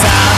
sound